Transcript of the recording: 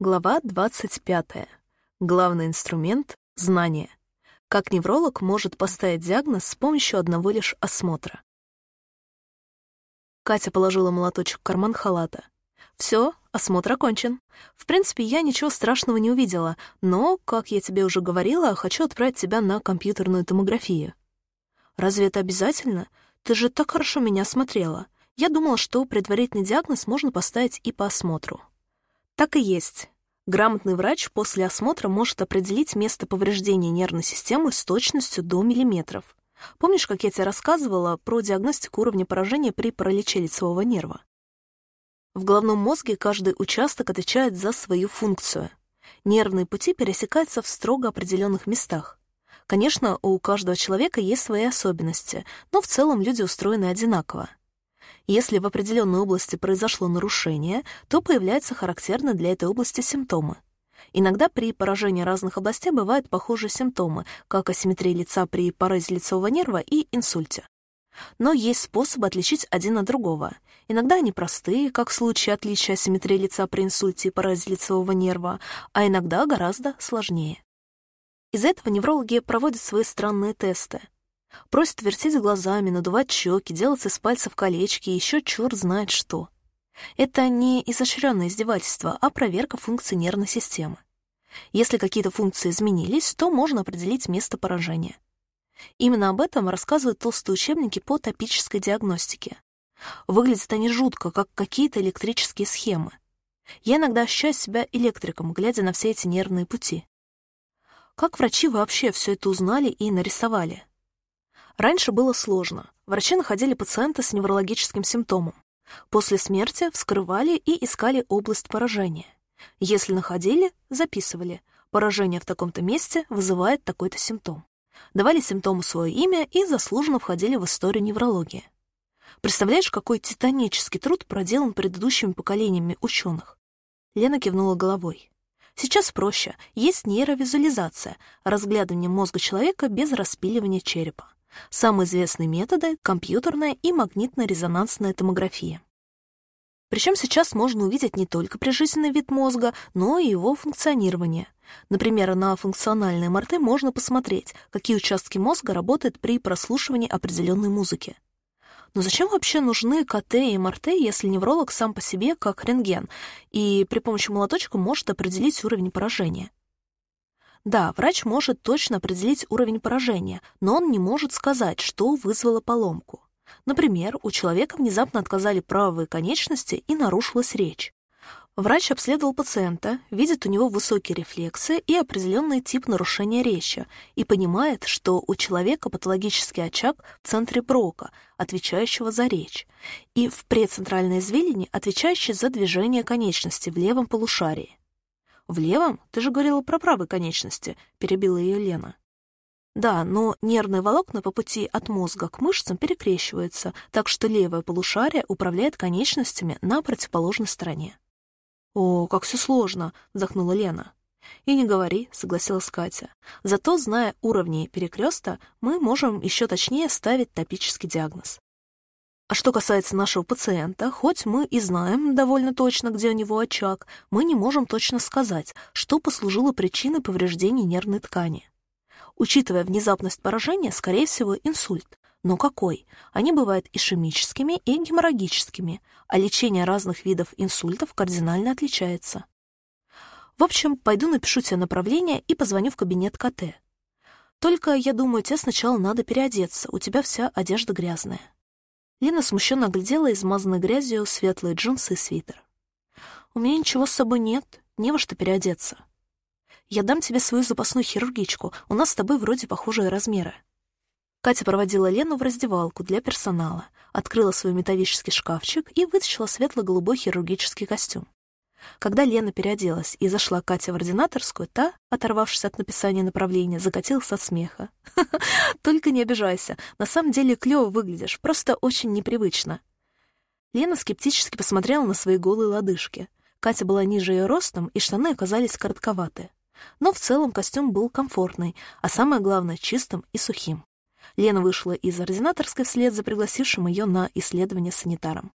Глава 25. Главный инструмент — знание. Как невролог может поставить диагноз с помощью одного лишь осмотра. Катя положила молоточек в карман халата. Все, осмотр окончен. В принципе, я ничего страшного не увидела, но, как я тебе уже говорила, хочу отправить тебя на компьютерную томографию. Разве это обязательно? Ты же так хорошо меня смотрела. Я думала, что предварительный диагноз можно поставить и по осмотру. Так и есть. Грамотный врач после осмотра может определить место повреждения нервной системы с точностью до миллиметров. Помнишь, как я тебе рассказывала про диагностику уровня поражения при параличе лицевого нерва? В головном мозге каждый участок отвечает за свою функцию. Нервные пути пересекаются в строго определенных местах. Конечно, у каждого человека есть свои особенности, но в целом люди устроены одинаково. Если в определенной области произошло нарушение, то появляются характерные для этой области симптомы. Иногда при поражении разных областей бывают похожие симптомы, как асимметрия лица при порозе лицевого нерва и инсульте. Но есть способы отличить один от другого. Иногда они простые, как в случае отличия асимметрии лица при инсульте и порозе лицевого нерва, а иногда гораздо сложнее. Из-за этого неврологи проводят свои странные тесты — Просит вертеть глазами, надувать щеки, делать из пальцев колечки и еще черт знает что. Это не изощренное издевательство, а проверка функций нервной системы. Если какие-то функции изменились, то можно определить место поражения. Именно об этом рассказывают толстые учебники по топической диагностике. Выглядят они жутко, как какие-то электрические схемы. Я иногда ощущаю себя электриком, глядя на все эти нервные пути. Как врачи вообще все это узнали и нарисовали? Раньше было сложно. Врачи находили пациента с неврологическим симптомом. После смерти вскрывали и искали область поражения. Если находили, записывали. Поражение в таком-то месте вызывает такой-то симптом. Давали симптому свое имя и заслуженно входили в историю неврологии. Представляешь, какой титанический труд проделан предыдущими поколениями ученых? Лена кивнула головой. Сейчас проще. Есть нейровизуализация, разглядывание мозга человека без распиливания черепа. Самые известные методы — компьютерная и магнитно-резонансная томография. Причем сейчас можно увидеть не только прижизненный вид мозга, но и его функционирование. Например, на функциональной МРТ можно посмотреть, какие участки мозга работают при прослушивании определенной музыки. Но зачем вообще нужны КТ и МРТ, если невролог сам по себе как рентген и при помощи молоточка может определить уровень поражения? Да, врач может точно определить уровень поражения, но он не может сказать, что вызвало поломку. Например, у человека внезапно отказали правые конечности и нарушилась речь. Врач обследовал пациента, видит у него высокие рефлексы и определенный тип нарушения речи и понимает, что у человека патологический очаг в центре Брока, отвечающего за речь, и в прецентральной извилине, отвечающей за движение конечности в левом полушарии. «В левом? Ты же говорила про правой конечности», — перебила ее Лена. Да, но нервные волокна по пути от мозга к мышцам перекрещиваются, так что левое полушарие управляет конечностями на противоположной стороне. «О, как все сложно!» — вздохнула Лена. «И не говори», — согласилась Катя. «Зато, зная уровни перекреста, мы можем еще точнее ставить топический диагноз. А что касается нашего пациента, хоть мы и знаем довольно точно, где у него очаг, мы не можем точно сказать, что послужило причиной повреждения нервной ткани. Учитывая внезапность поражения, скорее всего, инсульт. Но какой? Они бывают ишемическими и геморрагическими, а лечение разных видов инсультов кардинально отличается. В общем, пойду напишу тебе направление и позвоню в кабинет КТ. Только, я думаю, тебе сначала надо переодеться, у тебя вся одежда грязная. Лена смущенно оглядела измазанной грязью светлые джинсы и свитер. «У меня ничего с собой нет, не во что переодеться. Я дам тебе свою запасную хирургичку, у нас с тобой вроде похожие размеры». Катя проводила Лену в раздевалку для персонала, открыла свой металлический шкафчик и вытащила светло-голубой хирургический костюм. Когда Лена переоделась и зашла Катя в ординаторскую, та, оторвавшись от написания направления, закатилась от смеха. «Только не обижайся. На самом деле клёво выглядишь, просто очень непривычно». Лена скептически посмотрела на свои голые лодыжки. Катя была ниже ее ростом, и штаны оказались коротковаты. Но в целом костюм был комфортный, а самое главное — чистым и сухим. Лена вышла из ординаторской вслед за пригласившим ее на исследование санитаром.